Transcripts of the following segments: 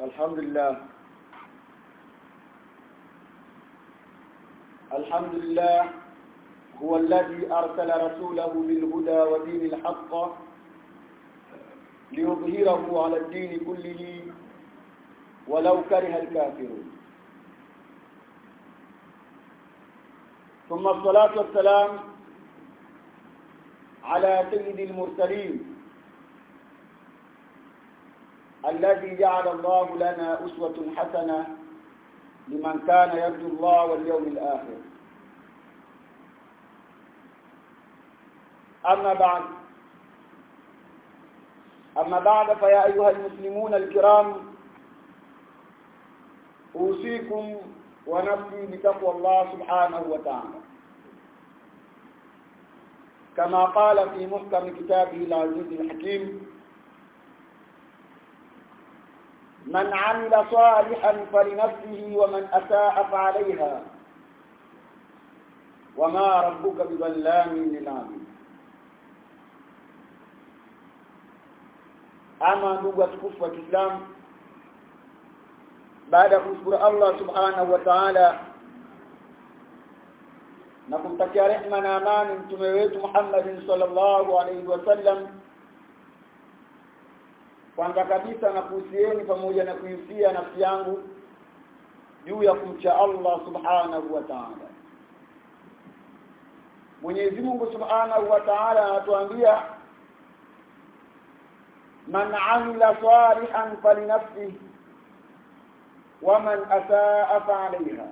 الحمد لله الحمد لله هو الذي أرسل رسوله بالهدى ودين الحق ليظهره على الدين كله ولو كره الكافرون. ثم الصلاة والسلام على سيد المرسلين الذي جعل الله لنا أسوة حسنة لمن كان يرجو الله واليوم الآخر. أما بعد أما بعد فيا أيها المسلمون الكرام أوصيكم ونفسي بتقوى الله سبحانه وتعالى. كما قال في محكم كتابه العزيز الحكيم من عمل صالحا فلنفسه ومن أساء فعليها. وما ربك بظلام للعبيد. أما ندوغ تكفوة الإسلام بعد أن الله سبحانه وتعالى نقول تكيا رحمنا ما من تميويت محمد صلى الله عليه وسلم. Kwanza kabisa na kuhusieni pamoja na kuhusia nafsi yangu juu ya kumcha Allah subhanahu wa ta'ala. Mwenyezi Mungu subhanahu wa ta'ala anatuambia man amila salihan falinafsihi waman asaa fa'alayha.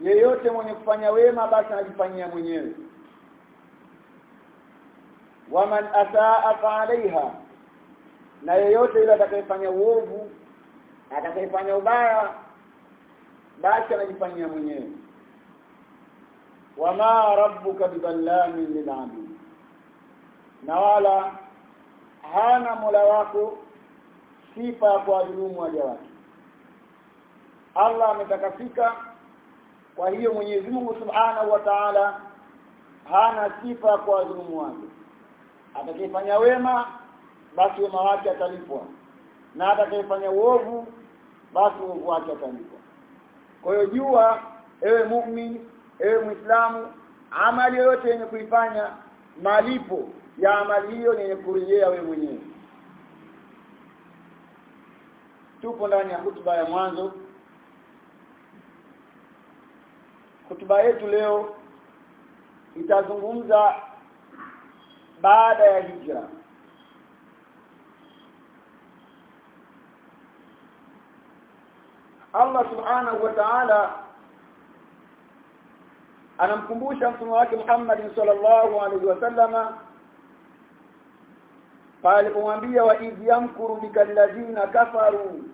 Yeyote mwenye kufanya wema basi anajifanyia mwenyewe. Waman asaa fa'alayha na yeyote yule atakayefanya uovu atakayefanya ubaya basi anajifanyia mwenyewe. Wama rabbuka bidhallamin lil'abid. Na wala hana mola wako sifa ya kuwadhulumu waja wake. Allah ametakafika kwa hiyo Mwenyezi Mungu Subhanahu wa Ta'ala hana sifa kwa dhulumu wake. Atakayefanya wema basi wema wake atalipwa. Na atakayefanya uovu basi uovu wake atalipwa. Kwa hiyo jua ewe muumini ewe muislamu amali yoyote yenye kuifanya malipo ya amali hiyo ni yenye kurejea wewe mwenyewe. Tupo ndani ya hutuba ya mwanzo. Hutuba yetu leo itazungumza baada ya hijra Allah subhanahu wa ta'ala anamkumbusha mtume wake Muhammad sallallahu alaihi wasallama pale kumwambia wa idh yamkuru bikalladhina kafaru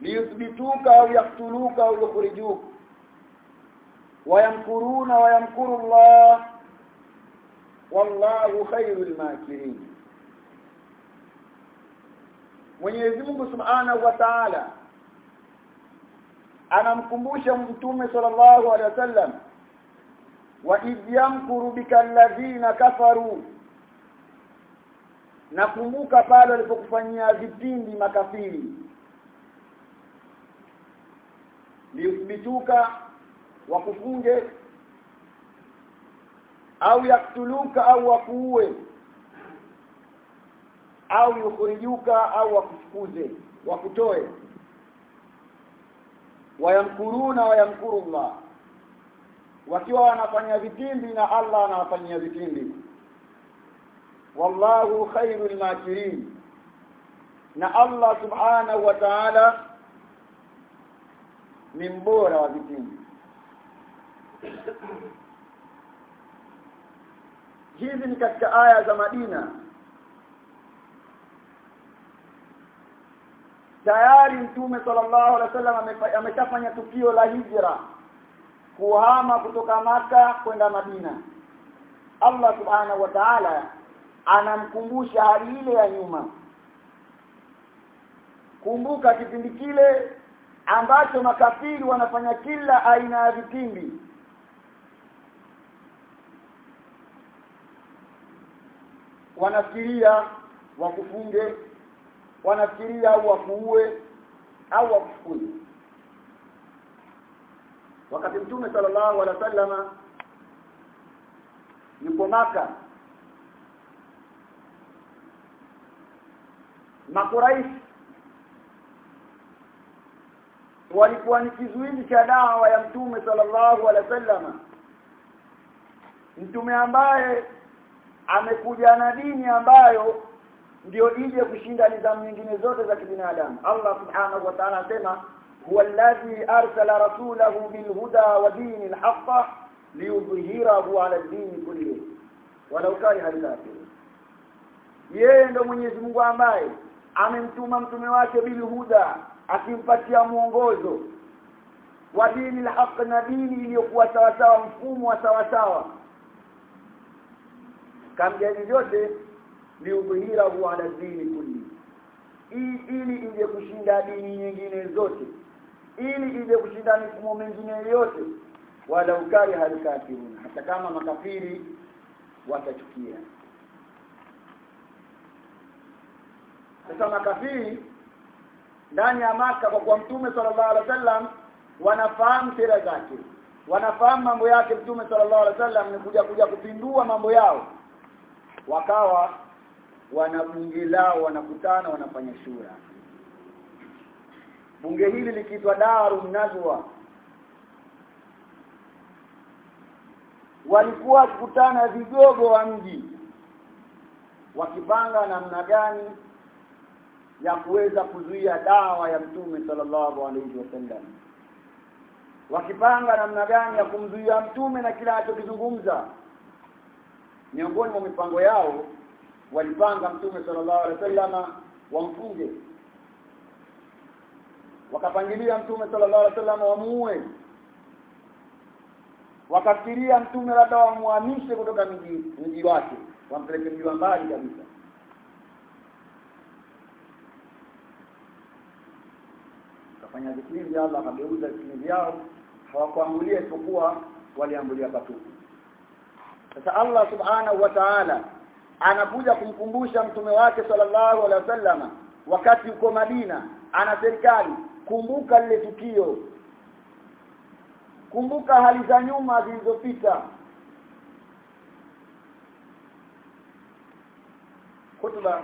liyuthbituka au yaqtuluka au yukhrijuka. Wayamkuruna wayamkuru Allah wallahu khairul makirin. Mwenyezi Mungu Subhanahu wa Ta'ala anamkumbusha mtume sallallahu alaihi wasallam wa idh yamkuru bikalladhina kafaru. Nakumbuka pale walipokufanyia vipindi makafiri. Liuthbituka wakufunge au yaktuluka au wakuue au yukhrijuka au wakufukuze wakutoe wayamkuruna wayamkuru Allah wakiwa wanafanya vitimbi na Allah anawafanyia vitimbi. Wallahu khairul makirin. Na Allah subhanahu wa ta'ala ni mbora wa vitimbi. Hizi ni katika aya za Madina tayari mtume sallallahu alaihi wasallam ameshafanya tukio la hijra. Kuhama kutoka maka kwenda Madina. Allah subhanahu wa ta'ala anamkumbusha hali ile ya nyuma. Kumbuka kipindi kile ambacho makafiri wanafanya kila aina ya vitimbi wanafikiria wakufunge wanafikiria au wakuue au wakufukuze. Wakati mtume sallallahu alaihi wasallama yuko maka makuraishi walikuwa ni kizuizi cha dawa ya mtume sallallahu alaihi wasallama. Mtume ambaye amekuja na dini ambayo ndio ije kushinda nidhamu nyingine zote za kibinadamu. Allah subhanahu wa ta'ala anasema huwa alladhi arsala rasulahu bilhuda wa dinil haqq liyudhhirahu ala dini kulli walau kariha al-kafirun yeye ndo Mwenyezi Mungu ambaye amemtuma mtume wake bilhuda akimpatia mwongozo wa dini al-haq na dini iliyokuwa sawa sawa mfumo wa sawa sawa kamjani vyote liudhihirahu ala dini kulli ili ije kushinda dini nyingine zote. Ili ije kushinda mifumo mingine yote. Wala ukari halikafirun hata kama makafiri watachukia. Sasa makafiri ndani ya maka kwa kuwa mtume sallallahu alaihi wasallam wanafahamu sera zake. Wanafahamu mambo yake mtume sallallahu alaihi wasallam ni kuja kuja kupindua mambo yao. Wakawa wana bunge lao wanakutana wanafanya shura. Bunge hili likiitwa Darun Nadwa walikuwa wakikutana vigogo wa mji wakipanga namna gani ya kuweza kuzuia dawa ya mtume sallallahu alaihi wasallam wakipanga namna gani ya kumzuia mtume na kila anachokizungumza. Miongoni mwa mipango yao walipanga mtume sallallahu alaihi wasallam wamfunge wakapangilia mtume sallallahu alaihi wasallam wamuue. Wakafikiria mtume labda wamuhamishe kutoka mji mji wake. Wampeleke mji wa mbali kabisa. Kafanya ya Allah akageuza vikili vyao. Hawakuambulia isipokuwa waliambulia patupu. Sasa Allah subhanahu wa ta'ala anakuja kumkumbusha mtume wake sallallahu alaihi wasallam wakati uko Madina ana serikali. Kumbuka lile tukio. Kumbuka hali za nyuma zilizopita. Hutuba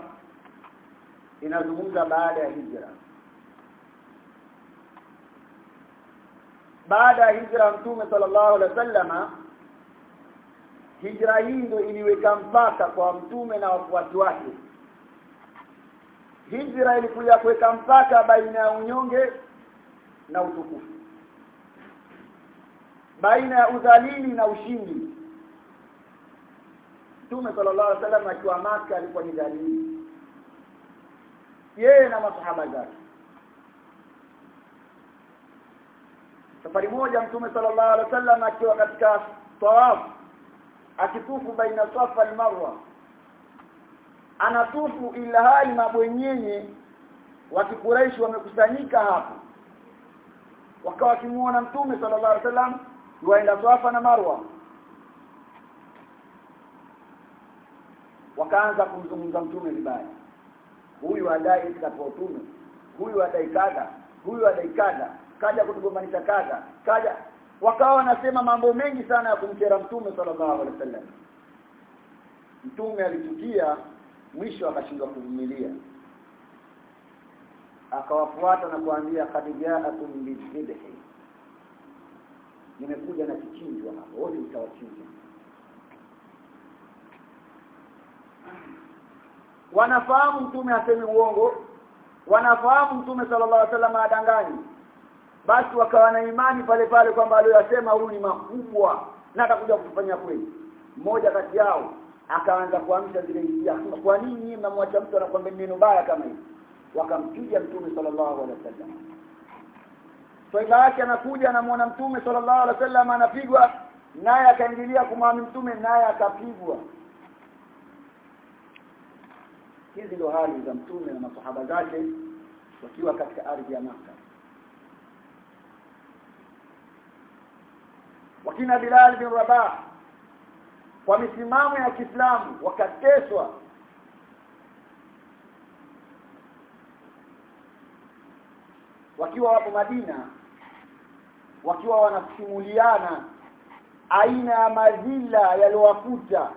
inazungumza baada ya hijra. Baada ya hijra mtume sallallahu alaihi wasallama hijra hii ndio iliweka mpaka kwa mtume na wafuasi wake. Hijra ilikuja kuweka mpaka baina ya unyonge na utukufu. Baina ya udhalili na ushindi. Mtume sallallahu alaihi wasallam akiwa Maka alikuwa ni dhalili yeye na masahaba zake. Safari moja Mtume sallallahu alaihi wasallam akiwa katika tawafu akitufu baina Safa na Marwa. Anatufu ila hali mabwenyenye wa kikuraishi wamekusanyika hapo. Wakawa kimuona Mtume sallallahu alaihi wasallam yuaenda Safa na Marwa. Wakaanza kumzungumza mtume vibaya. Huyu adai katika utume huyu adai kada huyu adai kada kaja kutugombanisha kada kaja wakawa wanasema mambo mengi sana ya kumkera mtume sallallahu alaihi wasallam. Mtume alitukia mwisho akashindwa kuvumilia. Akawafuata na kuambia khadijaakum bidhibhi nimekuja na kichinjwa hapo. Wote mtawachinja. Wanafahamu mtume asemi uongo. Wanafahamu mtume sallallahu alaihi wasallam adanganyi basi wakawa na imani pale pale kwamba aliyosema huyu ni makubwa na atakuja kufanya kweli. Mmoja kati yao akaanza kuamsha zile hisia kwa nini mnamwacha mtu anakuambia neno baya kama hili? Wakampiga mtume sallallahu alaihi wasallam. Swaiba yake anakuja anamwona mtume sallallahu alaihi wasallam anapigwa naye akaingilia kumwamini mtume naye akapigwa. Hizi ndio hali za mtume na masahaba zake wakiwa katika ardhi ya Makka wakina Bilal bin Rabah kwa misimamo ya Kiislamu wakateswa. Wakiwa wapo Madina wakiwa wanasimuliana aina ya madhila yaliyowakuta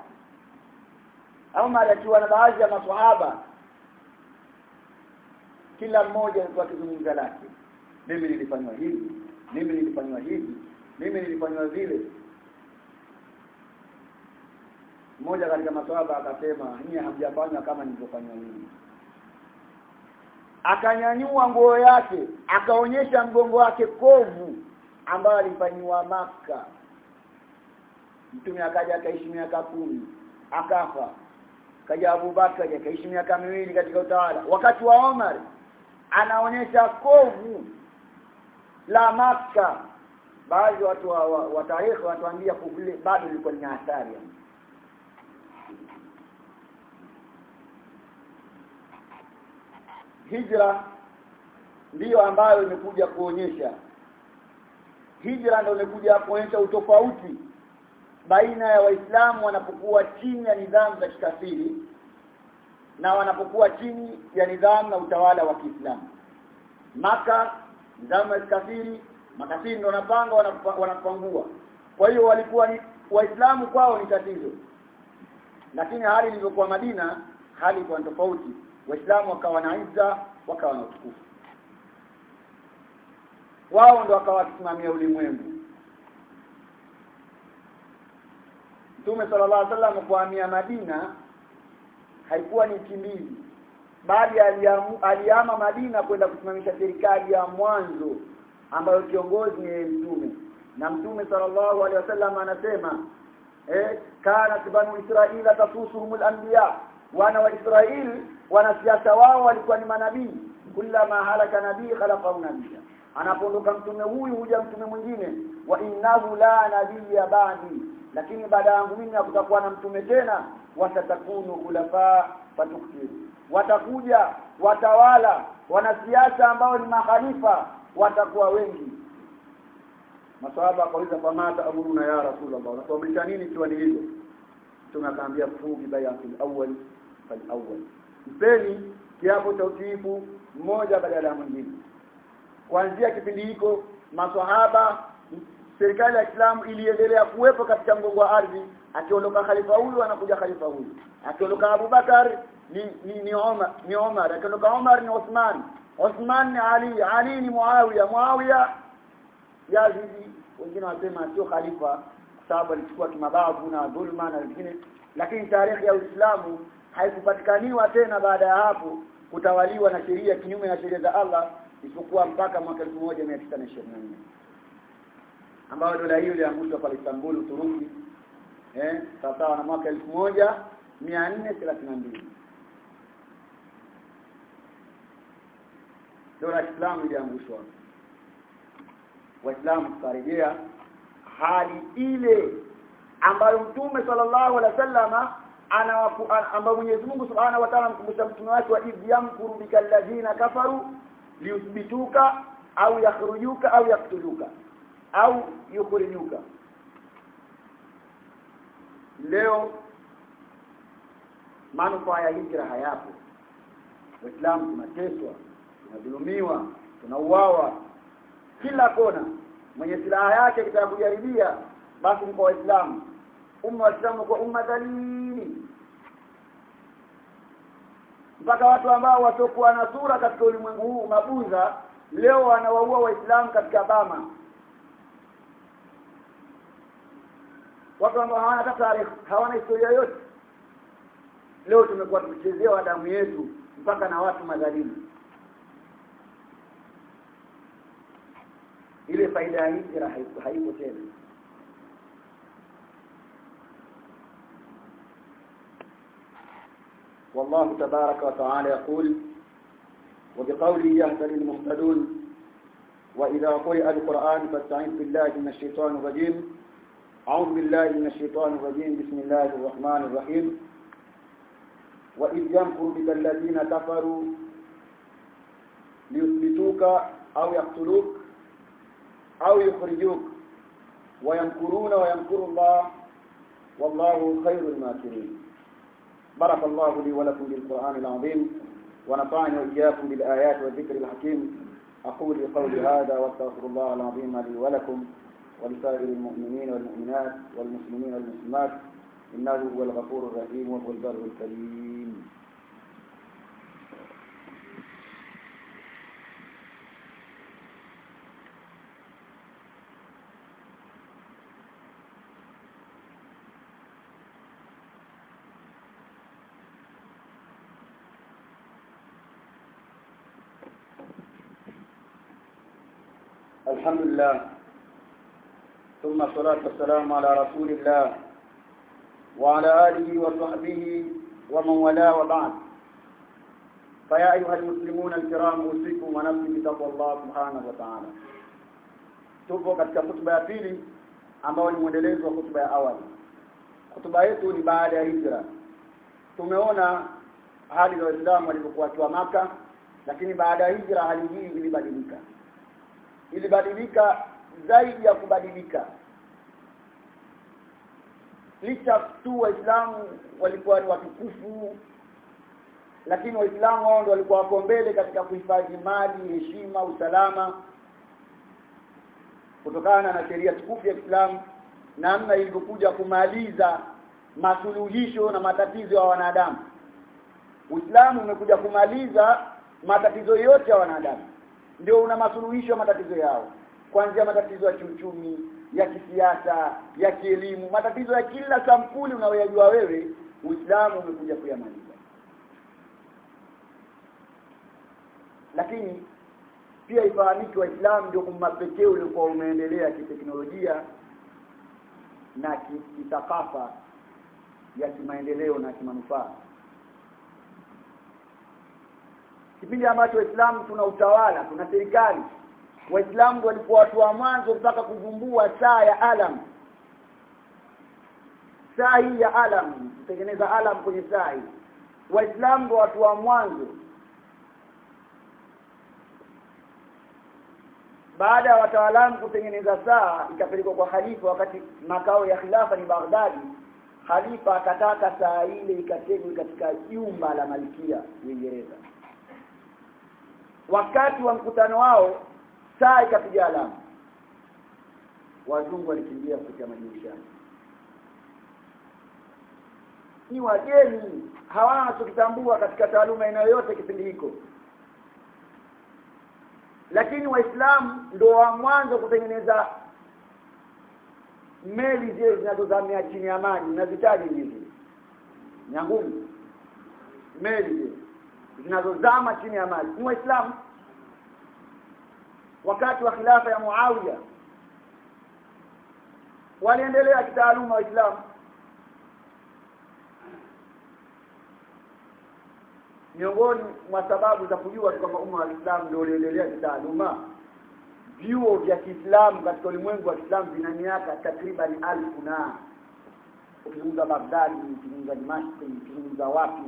Umar akiwa na baadhi ya maswahaba kila mmoja alikuwa akizungumza lake. Mimi nilifanywa hivi mimi nilifanywa hivi mimi nilifanywa vile mmoja katika maswahaba akasema nyinyi hamjafanywa kama nilivyofanywa mimi. Akanyanyua nguo yake akaonyesha mgongo wake kovu ambayo alifanywa maka mtume akaja akaishi miaka kumi akafa. Kaja Abubakar akaishi miaka miwili katika utawala. Wakati wa Omar anaonyesha kovu la maka baadhi watu wa, wa, wa tarehe watuambia kuvile bado liko ni athari hijra ndiyo ambayo imekuja kuonyesha. Hijra ndio imekuja kuonyesha utofauti baina ya waislamu wanapokuwa chini ya nidhamu za kikafiri na wanapokuwa chini ya nidhamu na utawala wa Kiislamu. Maka nidhamu ya kikafiri makafiri ndio wanapanga wanapangua. Kwa hiyo walikuwa ni waislamu kwao ni tatizo. Lakini hali ilivyokuwa Madina hali kwa tofauti. Waislamu wakawa na izza wakawa na utukufu. Wao ndio wakawa wakisimamia ulimwengu. Mtume sallallahu alaihi wasallam kuhamia Madina haikuwa ni kimbizi bali aliama Madina kwenda kusimamisha serikali ya mwanzo ambayo kiongozi ni mtume. Na mtume sallallahu alaihi wasallam anasema eh kana banu israila tasusuhumul anbiya. Wana wa israeli wanasiasa wao walikuwa ni manabii. Kullama halaka nabii khalaqa nabiyya. Anapoondoka mtume huyu huja mtume mwingine. Wa innahu la nabiyya ba'di. Lakini baada yangu mimi hakutakuwa na mtume tena. Watatakunu khulafa fatuktir watakuja watawala wanasiasa ambao ni makhalifa watakuwa wengi. Maswahaba akauliza kwa mata amuruna ya rasulullah? Unatuamrisha nini ikiwa ni hivyo? Mtume akaambia fubi bayatul awwal fal awwal mpeni kiapo cha utiifu mmoja badala ya mwingine. Kuanzia kipindi hiko maswahaba serikali ya Islamu iliendelea kuwepo katika mgongo wa ardhi. Akiondoka khalifa huyu anakuja khalifa huyu. Akiondoka Abubakar ni ni, ni Omar ni Omar. Akiondoka Omar ni Uthman Uthman ni Ali Ali ni Muawiya. Muawiya Yazidi wengine wanasema sio khalifa kwa sababu alichukua kimabavu na dhulma na wengine. Lakini tarehe ya Uislamu haikupatikaniwa tena baada ya hapo kutawaliwa na sheria kinyume na sheria za Allah isipokuwa mpaka mwaka 1924 ambayo dola hiyo iliangushwa pale Istanbul Uturuki eh sawa na mwaka 1432 dola ya Islam iliangushwa. Waislamu tukarejea hali ile ambayo mtume sallallahu alaihi wasallama ambayo Mwenyezi Mungu Subhanahu wa Ta'ala mkumbusha mtume wake wa idh yamkuru bikal ladina kafaru liuthbituka au yakhrujuka au yaktuluka au yukhrijuka. Leo manufaa ya hijra hayapo. Waislamu tunateswa tunadhulumiwa tunauawa. Kila kona mwenye silaha yake kitaka kujaribia basi kwa waislamu. Umma waislamu kwa umma dhalili. Mpaka watu ambao wasiokuwa na sura katika ulimwengu huu mabuza leo wanawaua waislamu katika bama. Watu ambao hawana hata tarehe hawana historia yote leo tumekuwa tukichezewa damu yetu mpaka na watu madhalimu ile faida hijra haipo tena والله تبارك وتعالى يقول وبقوله يهتدي المهتدون وإذا قرئ القرآن فاستعذ بالله من الشيطان الرجيم. أعوذ بالله من الشيطان الرجيم بسم الله الرحمن الرحيم. وإذ يمكر بك الذين كفروا ليثبتوك أو يقتلوك أو يخرجوك ويمكرون ويمكر الله والله خير الماكرين. بارك الله لي ولكم بالقرآن العظيم ونفعني وإياكم بالآيات والذكر الحكيم. أقول قولي هذا وأستغفر الله العظيم لي ولكم ولسائر المؤمنين والمؤمنات والمسلمين والمسلمات. إنه هو الغفور الرحيم وهو البر الكريم. الحمد لله ثم الصلاة والسلام على رسول الله وعلى آله وصحبه ومن والاه وبعد فيا أيها المسلمون الكرام أوصيكم ونفسي بتقوى الله سبحانه وتعالى tupo katika hutuba ya pili ambayo ni mwendelezo wa hutuba ya awali hutuba yetu ni baada ya hijra tumeona hali za waislamu walivyokuwa wakiwa maka lakini baada ya hijra hali hii ilibadilika ilibadilika zaidi ya kubadilika. Licha tu waislamu walikuwa ni watukufu lakini waislamu wao ndio walikuwa wako mbele katika kuhifadhi mali heshima usalama kutokana na sheria tukufu ya Islam namna ilivyokuja kumaliza masuluhisho na matatizo ya wanadamu. Uislamu umekuja kumaliza matatizo yote ya wanadamu ndio una masuluhisho ya matatizo yao. Kuanzia matatizo ya kiuchumi ya kisiasa ya kielimu matatizo ya kila sampuli unayoyajua wewe Uislamu umekuja kuyamaliza. Lakini pia ifahamike waislamu ndio umma pekee uliokuwa umeendelea kiteknolojia na kitakafa ya kimaendeleo na kimanufaa kipindi ambacho waislamu tuna utawala tuna serikali. Waislamu walikuwa watu wa mwanzo mpaka kuvumbua saa ya alam. Saa hii ya alam kutengeneza alam kwenye saa hii. Waislamu ndio watu wa mwanzo. Baada ya wataalamu kutengeneza saa ikapelekwa kwa halifa wakati makao ya khilafa ni Baghdad halifa akataka saa ile ikategwe katika jumba la malkia Uingereza wakati wa mkutano wao saa ikapiga alama. Wazungu walikimbia kupitia madirishani. Ni wageni hawana wanachokitambua katika taaluma aina yoyote kipindi hiko. Lakini waislamu ndio wa mwanzo kutengeneza meli zile zinazozamia chini ya maji. Nazitaji hizi nyangumi. Meli zile zinazozama chini ya maji. Ni waislamu. Wakati wa khilafa ya Muawiya waliendelea kitaaluma waislamu. Miongoni mwa sababu za kujua kwamba umma wa Islam ndio uliendelea kitaaluma. Vyuo vya Kiislamu katika ulimwengu wa Kiislamu vina miaka takriban alfu na. Ukizungumza Baghdad ukizungumza Damascus ukizungumza wapi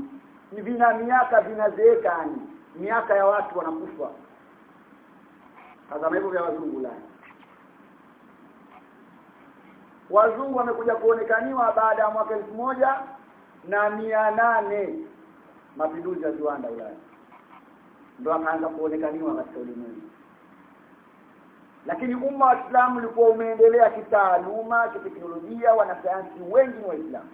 vina miaka vinazeeka yani. Miaka ya watu wanakufa. Tazama hivyo vya wazungu la wazungu wamekuja kuonekaniwa baada ya mwaka elfu moja na mia nane. Mapinduzi ya viwanda Ulaya. Ndio akaanza kuonekaniwa katika ulimwengu. Lakini umma wa islamu ulikuwa umeendelea kitaaluma kiteknolojia wanasayansi wengi ni waislamu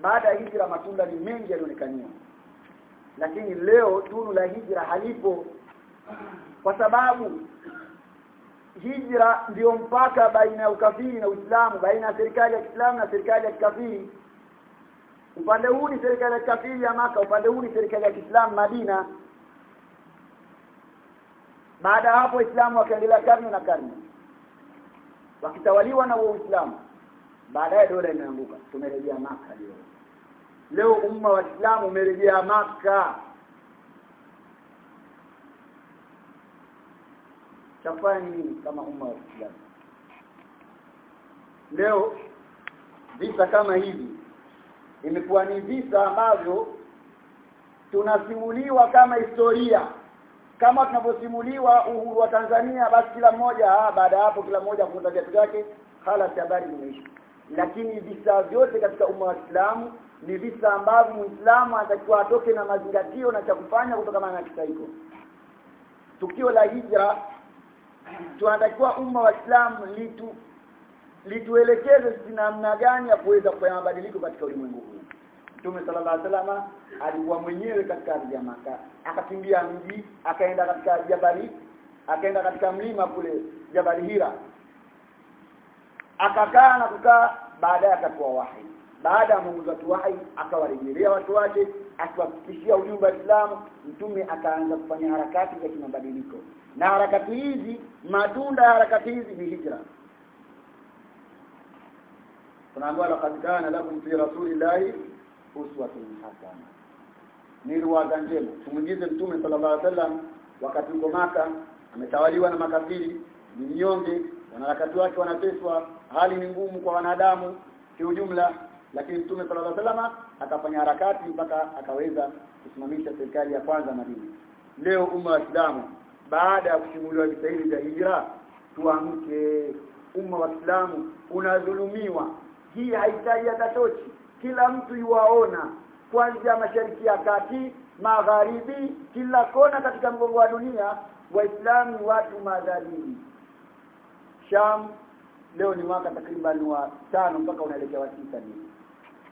baada ya hijra matunda ni mengi yalionekaniwa. Lakini leo tunu la hijra halipo. Kwa sababu hijra ndiyo mpaka baina ya ukafiri na Uislamu baina ya serikali ya Kiislamu na serikali ya kikafiri. Upande huu ni serikali ya kikafiri ya maka upande huu ni serikali ya Kiislamu Madina. Baada hapo Waislamu wakaendelea karne na karne wakitawaliwa na Uislamu baadaye dola imeanguka. Tumerejea maka leo. Leo umma wa Islamu umerejea maka tafanya nini kama umma wa Islamu leo visa kama hivi imekuwa ni visa ambavyo tunasimuliwa kama historia. Kama tunavyosimuliwa uhuru wa Tanzania basi kila mmoja baada ya hapo kila mmoja kuunda viatu vyake hala habari zimeisha lakini visa vyote katika umma wa Islamu ni visa ambavyo Muislamu anatakiwa atoke na mazingatio na cha kufanya kutokana na kisa hiko tukio la hijra tunatakiwa umma wa Islamu litu lituelekeze namna gani ya kuweza kufanya mabadiliko katika ulimwengu huu. Mtume sallallahu alaihi wasallam alikuwa mwenyewe katika ardhi ya Maka akakimbia mji akaenda katika jabali akaenda katika mlima kule jabali Hira akakaa na kukaa baadaye akatoa wahi. Baada ya Mungu zatu wahi akawarejelea watu wake akiwafikishia ujumbe wa islamu mtume akaanza kufanya harakati za kimabadiliko. Na harakati hizi matunda ya harakati hizi ni hijra. Tunaambiwa laqad kana lakum fi rasulillahi uswatun hasana. Ni ruwaza njema. Tumuigize mtume sallallahu alaihi wasallam wakati uko maka ametawaliwa na makafiri ni mnyonge wanaharakati wake wanateswa hali ni ngumu kwa wanadamu kiujumla. Lakini mtume sallallahu alaihi wasallam akafanya harakati mpaka akaweza kusimamisha serikali ya kwanza Madina. Leo umma wa Islamu baada ya kushimuliwa vita hivi vya hijra tuamke. Umma wa Islamu unadhulumiwa. Hii haitaji atatochi kila mtu yuwaona. Kuanzia mashariki ya kati magharibi kila kona katika mgongo wa dunia waislamu watu madhalili Sham leo ni mwaka takriban wa tano mpaka unaelekea wa sita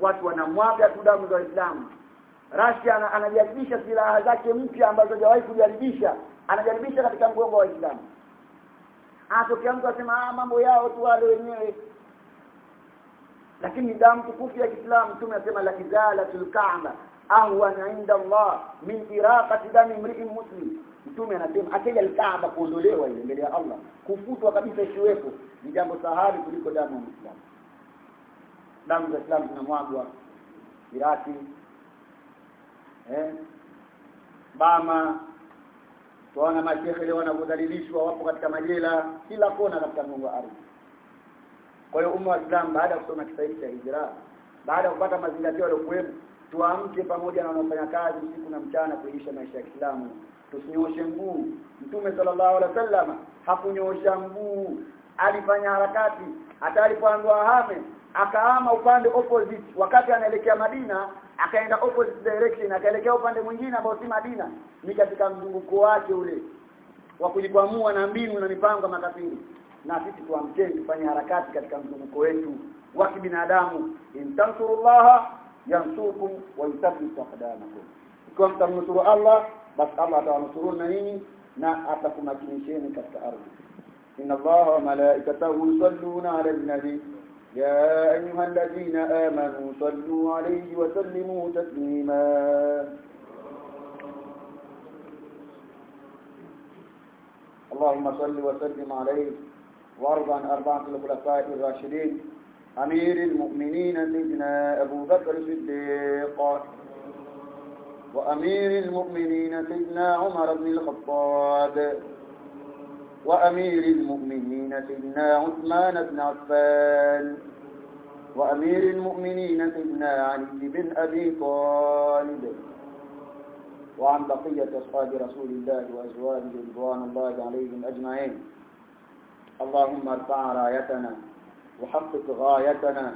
watu wanamwaga tu damu za waislamu. Russia anajaribisha silaha zake mpya ambazo hajawahi kujaribisha. Anajaribisha katika mgongo wa waislamu. Atokea mtu asema ah mambo yao tu wale wenyewe. Lakini damu tukufu ya Kiislamu tume asema la izalatul ka'ba ahwana inda Allah min iraqati dami mri'in muslim. Mtume anasema akija al-Kaaba kuondolewa ile mbele ya Allah kufutwa kabisa isiwepo ni jambo sahali kuliko damu ya Muislamu. Damu za Islam zinamwagwa Iraki eh Bama tuona mashehe leo wanavyodhalilishwa wapo katika majela kila kona katika mungu ardhi. Kwa hiyo umma wa Islam baada ya kusoma kitabu cha hijra baada ya kupata mazingatio yaliyokuwepo tuamke pamoja na wanaofanya kazi usiku na mchana kuisha maisha ya Kiislamu. Tusinyoshe mguu. Mtume sallallahu alaihi wasallam hakunyosha mguu. Alifanya harakati. Hata alipoambiwa ahame akaama upande opposite. Wakati anaelekea Madina akaenda opposite direction akaelekea upande mwingine ambao si Madina. Ni katika mzunguko wake ule wa kujikwamua na mbinu na mipango makafiri. Na sisi tuamkeni tufanye harakati katika mzunguko wetu wa kibinadamu. Intansurullaha ينصركم ويثبت أقدامكم. كم تنصر الله بس الله تعالى نصرنا نيني نا أتكم أكنشين كتك أرض إن الله وملائكته يصلون على النبي يا أيها الذين آمنوا صلوا عليه وسلموا تسليما اللهم صل وسلم عليه وارض عن أربعة الخلفاء الراشدين أمير المؤمنين سيدنا أبو بكر الصديق. وأمير المؤمنين سيدنا عمر بن الخطاب. وأمير المؤمنين سيدنا عثمان بن عفان. وأمير المؤمنين سيدنا علي بن أبي طالب. وعن بقية أصحاب رسول الله وأزواجه رضوان الله عليهم أجمعين. اللهم ارفع رايتنا وحقق غايتنا.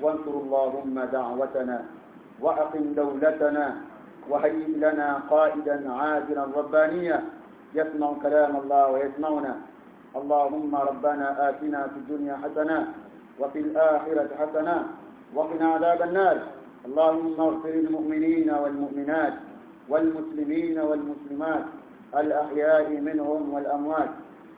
وانصر اللهم دعوتنا وأقم دولتنا وهيئ لنا قائدا عادلا ربانيا. يسمع كلام الله ويسمعنا. اللهم ربنا آتنا في الدنيا حسنة وفي الآخرة حسنة وقنا عذاب النار. اللهم اغفر للمؤمنين والمؤمنات والمسلمين والمسلمات الأحياء منهم والأموات.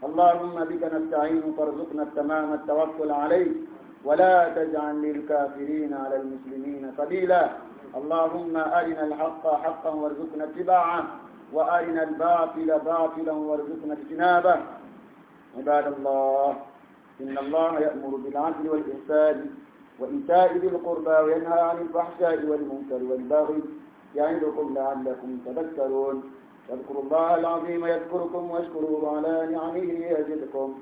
اللهم بك نستعين فارزقنا التمام التوكل عليك. ولا تجعل للكافرين على المسلمين سبيلا. اللهم أرنا الحق حقا وارزقنا اتباعه. وأرنا الباطل باطلا وارزقنا اجتنابه. عباد الله إن الله يأمر بالعدل والإحسان وإيتاء ذي القربى وينهى عن الفحشاء والمنكر والبغي يعظكم لعلكم تذكرون. واذكروا الله العظيم يذكركم واشكروه على نعمه يزدكم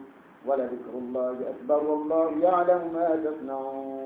ولذكر الله أكبر والله يعلم ما تصنعون